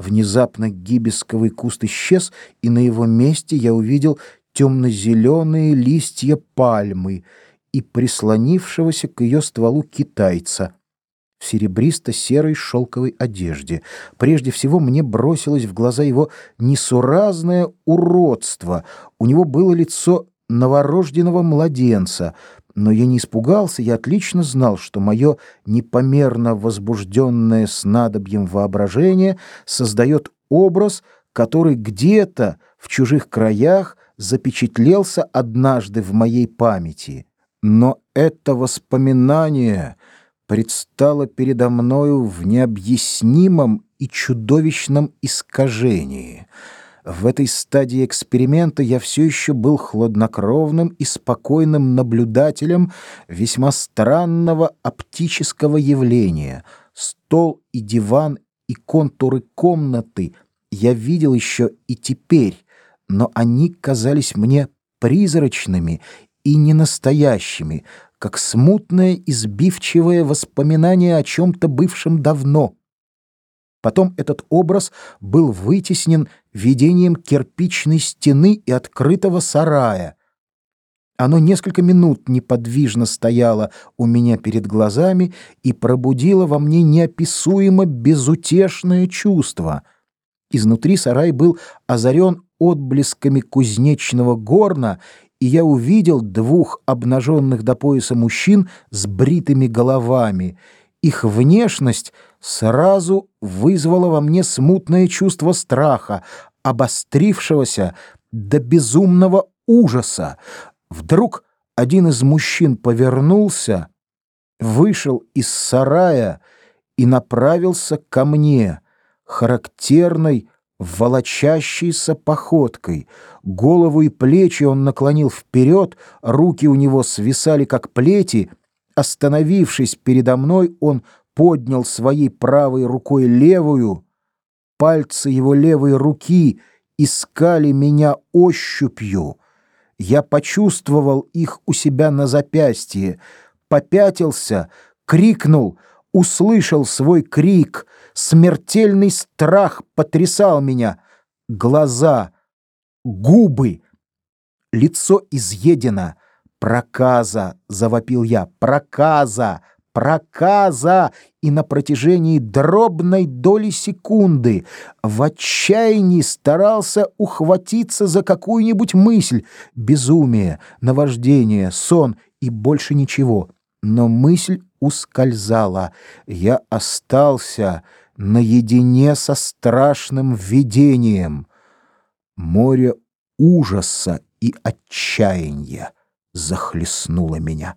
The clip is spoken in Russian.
Внезапно гибисковый куст исчез, и на его месте я увидел темно-зеленые листья пальмы и прислонившегося к ее стволу китайца в серебристо-серой шелковой одежде. Прежде всего мне бросилось в глаза его несуразное уродство. У него было лицо новорожденного младенца, но я не испугался, я отлично знал, что мое непомерно возбужденное снадобьем воображение создает образ, который где-то в чужих краях запечатлелся однажды в моей памяти. Но это воспоминание предстало передо мною в необъяснимом и чудовищном искажении — в этой стадии эксперимента я все еще был хладнокровным и спокойным наблюдателем весьма странного оптического явления. Стол и диван и контуры комнаты я видел еще и теперь, но они казались мне призрачными и ненастоящими, как смутное избивчивое воспоминание о чем-то бывшем давно — Потом этот образ был вытеснен видением кирпичной стены и открытого сарая. Оно несколько минут неподвижно стояло у меня перед глазами и пробудило во мне неописуемо безутешное чувство. Изнутри сарай был озарен отблесками кузнечного горна, и я увидел двух обнаженных до пояса мужчин с бритыми головами — их внешность сразу вызвала во мне смутное чувство страха, обострившегося до безумного ужаса. Вдруг один из мужчин повернулся, вышел из сарая и направился ко мне, характерной, волочащейся походкой. Голову и плечи он наклонил вперед, руки у него свисали, как плети, Остановившись передо мной, он поднял своей правой рукой левую. Пальцы его левой руки искали меня ощупью. Я почувствовал их у себя на запястье, попятился, крикнул, услышал свой крик. Смертельный страх потрясал меня. Глаза, губы, лицо изъедено — «Проказа!» — завопил я. «Проказа! Проказа!» И на протяжении дробной доли секунды в отчаянии старался ухватиться за какую-нибудь мысль. Безумие, наваждение, сон и больше ничего. Но мысль ускользала. Я остался наедине со страшным видением. Море ужаса и отчаяния захлестнуло меня.